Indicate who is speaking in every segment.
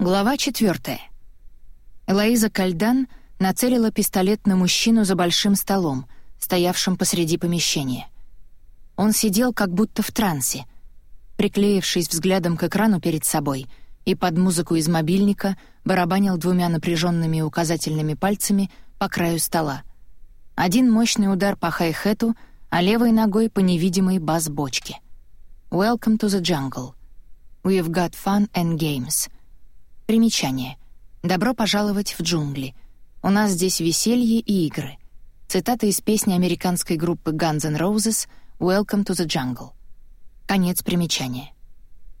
Speaker 1: Глава четвертая. Элоиза Кальдан нацелила пистолет на мужчину за большим столом, стоявшим посреди помещения. Он сидел как будто в трансе, приклеившись взглядом к экрану перед собой, и под музыку из мобильника барабанил двумя напряженными указательными пальцами по краю стола. Один мощный удар по хай-хету, а левой ногой по невидимой бас-бочке. «Welcome to the jungle. We've got fun and games». Примечание. «Добро пожаловать в джунгли. У нас здесь веселье и игры». Цитата из песни американской группы Guns N' Roses «Welcome to the Jungle». Конец примечания.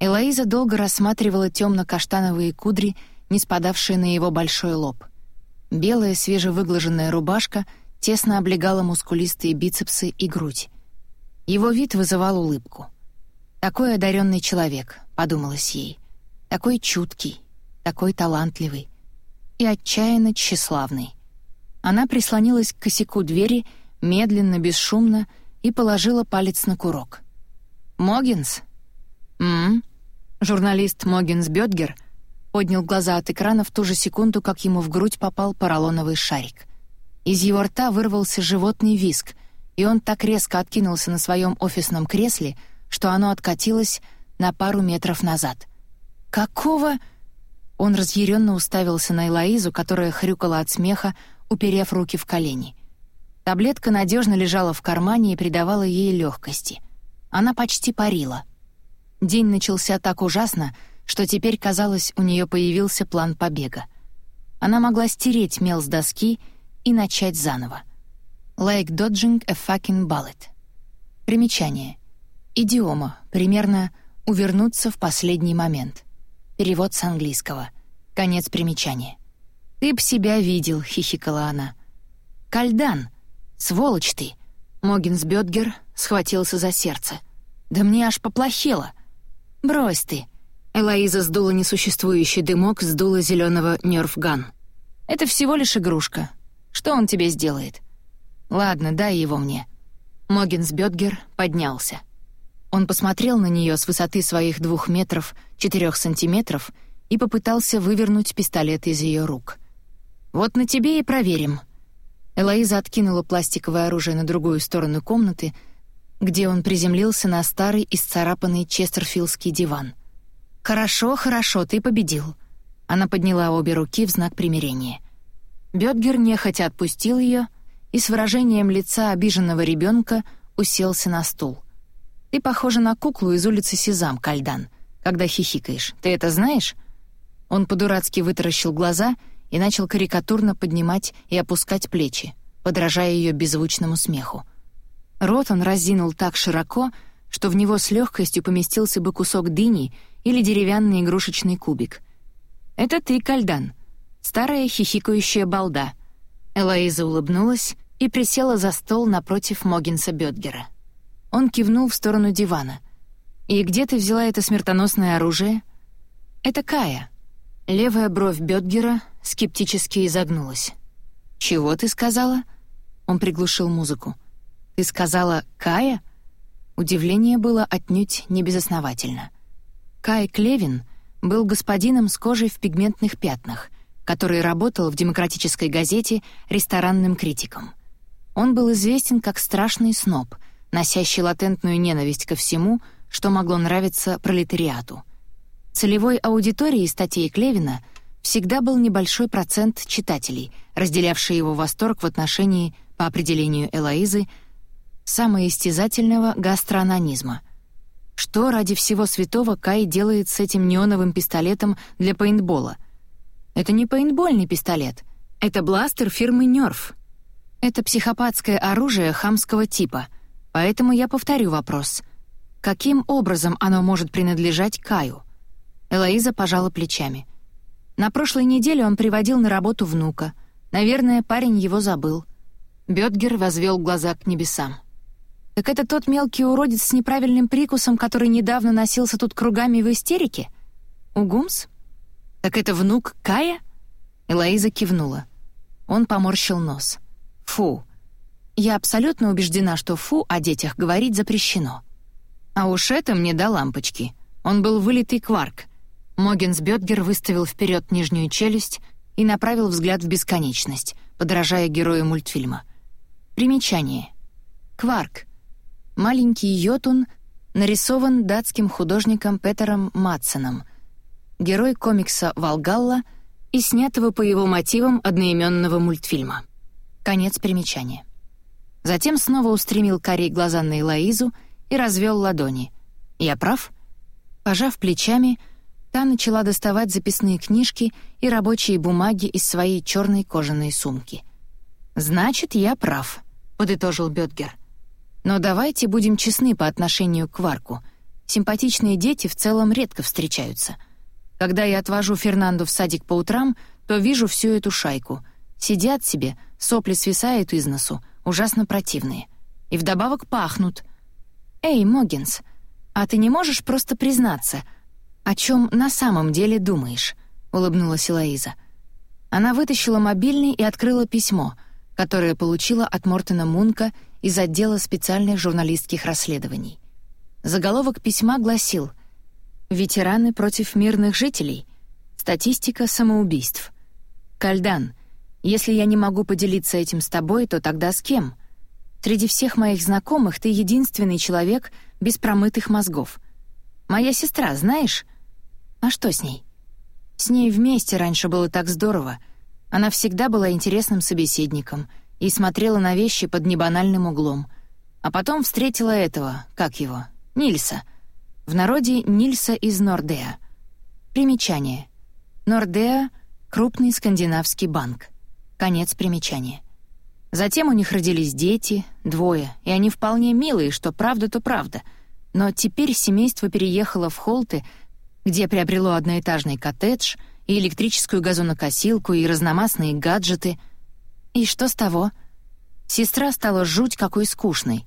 Speaker 1: Элоиза долго рассматривала темно-каштановые кудри, не спадавшие на его большой лоб. Белая свежевыглаженная рубашка тесно облегала мускулистые бицепсы и грудь. Его вид вызывал улыбку. «Такой одаренный человек», — подумалось ей. «Такой чуткий, такой талантливый и отчаянно тщеславный. Она прислонилась к косяку двери, медленно, бесшумно, и положила палец на курок. «Могинс?» «М-м?» Журналист Могинс Бёдгер поднял глаза от экрана в ту же секунду, как ему в грудь попал поролоновый шарик. Из его рта вырвался животный виск, и он так резко откинулся на своем офисном кресле, что оно откатилось на пару метров назад. «Какого...» Он разъяренно уставился на Элоизу, которая хрюкала от смеха, уперев руки в колени. Таблетка надежно лежала в кармане и придавала ей легкости. Она почти парила. День начался так ужасно, что теперь, казалось, у нее появился план побега. Она могла стереть мел с доски и начать заново. «Like dodging a fucking bullet». Примечание. Идиома, примерно «увернуться в последний момент». Перевод с английского. Конец примечания. «Ты б себя видел», — хихикала она. «Кальдан! Сволочь ты!» Могинсбёдгер схватился за сердце. «Да мне аж поплохело!» «Брось ты!» Элоиза сдула несуществующий дымок, сдула зеленого нерфган. «Это всего лишь игрушка. Что он тебе сделает?» «Ладно, дай его мне». Могинсбёдгер поднялся. Он посмотрел на нее с высоты своих двух метров четырех сантиметров и попытался вывернуть пистолет из ее рук. «Вот на тебе и проверим». Элоиза откинула пластиковое оружие на другую сторону комнаты, где он приземлился на старый исцарапанный честерфилдский диван. «Хорошо, хорошо, ты победил». Она подняла обе руки в знак примирения. Бёдгер нехотя отпустил ее и с выражением лица обиженного ребенка уселся на стул — ты похожа на куклу из улицы Сезам, Кальдан, когда хихикаешь. Ты это знаешь?» Он по-дурацки вытаращил глаза и начал карикатурно поднимать и опускать плечи, подражая ее беззвучному смеху. Рот он разинул так широко, что в него с легкостью поместился бы кусок дыни или деревянный игрушечный кубик. «Это ты, Кальдан, старая хихикающая балда». Элоиза улыбнулась и присела за стол напротив Могинса Бёдгера. Он кивнул в сторону дивана. «И где ты взяла это смертоносное оружие?» «Это Кая». Левая бровь Бёдгера скептически изогнулась. «Чего ты сказала?» Он приглушил музыку. «Ты сказала «Кая»?» Удивление было отнюдь небезосновательно. Кай Клевин был господином с кожей в пигментных пятнах, который работал в демократической газете ресторанным критиком. Он был известен как страшный сноб — носящий латентную ненависть ко всему, что могло нравиться пролетариату. Целевой аудиторией статей Клевина всегда был небольшой процент читателей, разделявший его восторг в отношении, по определению Элоизы, самоистязательного гастроанонизма. Что ради всего святого Кай делает с этим неоновым пистолетом для пейнтбола? Это не пейнтбольный пистолет, это бластер фирмы Нерф. Это психопатское оружие хамского типа — Поэтому я повторю вопрос. Каким образом оно может принадлежать Каю? Элоиза пожала плечами. На прошлой неделе он приводил на работу внука. Наверное, парень его забыл. Бёдгер возвел глаза к небесам. «Так это тот мелкий уродец с неправильным прикусом, который недавно носился тут кругами в истерике? Угумс? Так это внук Кая?» Элоиза кивнула. Он поморщил нос. «Фу, я абсолютно убеждена, что фу о детях говорить запрещено. А уж это мне до лампочки. Он был вылитый кварк. Могенсбёдгер выставил вперед нижнюю челюсть и направил взгляд в бесконечность, подражая герою мультфильма. Примечание. Кварк. Маленький йотун нарисован датским художником Петером Матсеном, герой комикса «Волгалла» и снятого по его мотивам одноименного мультфильма. Конец примечания. Затем снова устремил карие глаза на Элоизу и развел ладони. «Я прав?» Пожав плечами, та начала доставать записные книжки и рабочие бумаги из своей черной кожаной сумки. «Значит, я прав», — подытожил Бетгер. «Но давайте будем честны по отношению к Варку. Симпатичные дети в целом редко встречаются. Когда я отвожу Фернанду в садик по утрам, то вижу всю эту шайку. Сидят себе, сопли свисают из носу, ужасно противные. И вдобавок пахнут. «Эй, Могинс, а ты не можешь просто признаться, о чем на самом деле думаешь?» — улыбнулась Элоиза. Она вытащила мобильный и открыла письмо, которое получила от Мортона Мунка из отдела специальных журналистских расследований. Заголовок письма гласил «Ветераны против мирных жителей. Статистика самоубийств». «Кальдан, если я не могу поделиться этим с тобой, то тогда с кем? Среди всех моих знакомых ты единственный человек без промытых мозгов. Моя сестра, знаешь? А что с ней? С ней вместе раньше было так здорово. Она всегда была интересным собеседником и смотрела на вещи под небанальным углом. А потом встретила этого, как его, Нильса. В народе Нильса из Нордеа. Примечание. Нордеа — крупный скандинавский банк. Конец примечания. Затем у них родились дети, двое, и они вполне милые, что правда, то правда. Но теперь семейство переехало в Холты, где приобрело одноэтажный коттедж и электрическую газонокосилку и разномастные гаджеты. И что с того? Сестра стала жуть какой скучной.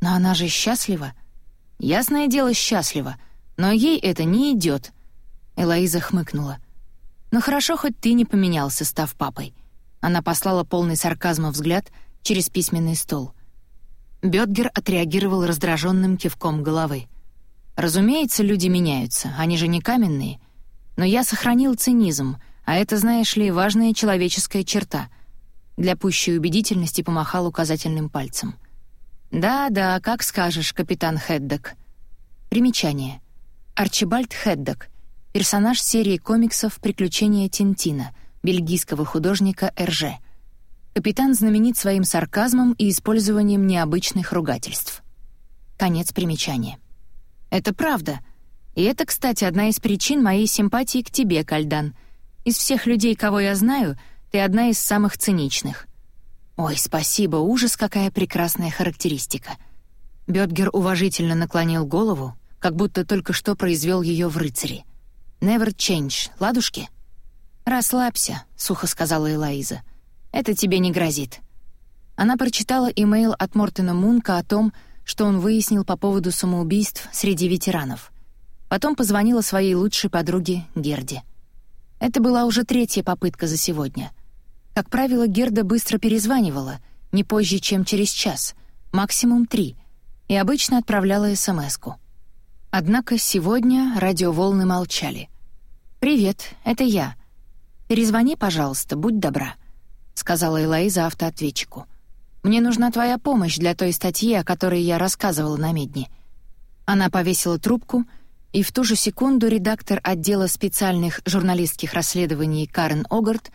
Speaker 1: Но она же счастлива. Ясное дело, счастлива, но ей это не идет. Элоиза хмыкнула. «Ну хорошо, хоть ты не поменялся, став папой. Она послала полный сарказма взгляд через письменный стол. Бёдгер отреагировал раздраженным кивком головы. «Разумеется, люди меняются, они же не каменные. Но я сохранил цинизм, а это, знаешь ли, важная человеческая черта». Для пущей убедительности помахал указательным пальцем. «Да-да, как скажешь, капитан Хеддок». Примечание. Арчибальд Хеддок. Персонаж серии комиксов «Приключения Тинтина», бельгийского художника Эрже. Капитан знаменит своим сарказмом и использованием необычных ругательств. Конец примечания. Это правда. И это, кстати, одна из причин моей симпатии к тебе, Кальдан. Из всех людей, кого я знаю, ты одна из самых циничных. Ой, спасибо, ужас, какая прекрасная характеристика. Бёдгер уважительно наклонил голову, как будто только что произвел ее в рыцаре. Never change, ладушки? «Расслабься», — сухо сказала Элоиза. «Это тебе не грозит». Она прочитала имейл от Мортена Мунка о том, что он выяснил по поводу самоубийств среди ветеранов. Потом позвонила своей лучшей подруге Герде. Это была уже третья попытка за сегодня. Как правило, Герда быстро перезванивала, не позже, чем через час, максимум три, и обычно отправляла СМС-ку. Однако сегодня радиоволны молчали. «Привет, это я», «Перезвони, пожалуйста, будь добра», — сказала Элоиза автоответчику. «Мне нужна твоя помощь для той статьи, о которой я рассказывала на Медне». Она повесила трубку, и в ту же секунду редактор отдела специальных журналистских расследований Карен Огарт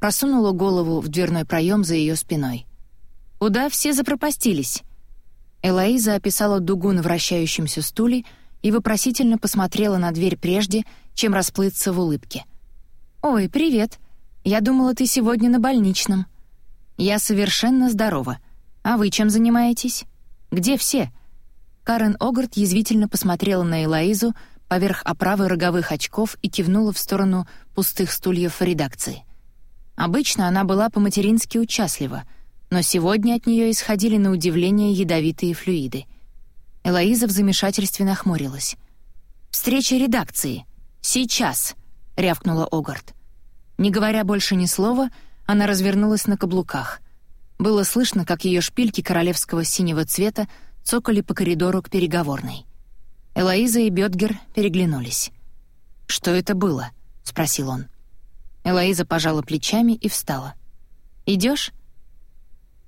Speaker 1: просунула голову в дверной проем за ее спиной. «Куда все запропастились?» Элоиза описала дугу на вращающемся стуле и вопросительно посмотрела на дверь прежде, чем расплыться в улыбке — «Ой, привет. Я думала, ты сегодня на больничном». «Я совершенно здорова. А вы чем занимаетесь? Где все?» Карен Огарт язвительно посмотрела на Элоизу поверх оправы роговых очков и кивнула в сторону пустых стульев редакции. Обычно она была по-матерински участлива, но сегодня от нее исходили на удивление ядовитые флюиды. Элоиза в замешательстве нахмурилась. «Встреча редакции. Сейчас!» — рявкнула Огарт. Не говоря больше ни слова, она развернулась на каблуках. Было слышно, как ее шпильки королевского синего цвета цокали по коридору к переговорной. Элоиза и Бёдгер переглянулись. «Что это было?» — спросил он. Элоиза пожала плечами и встала. «Идешь?»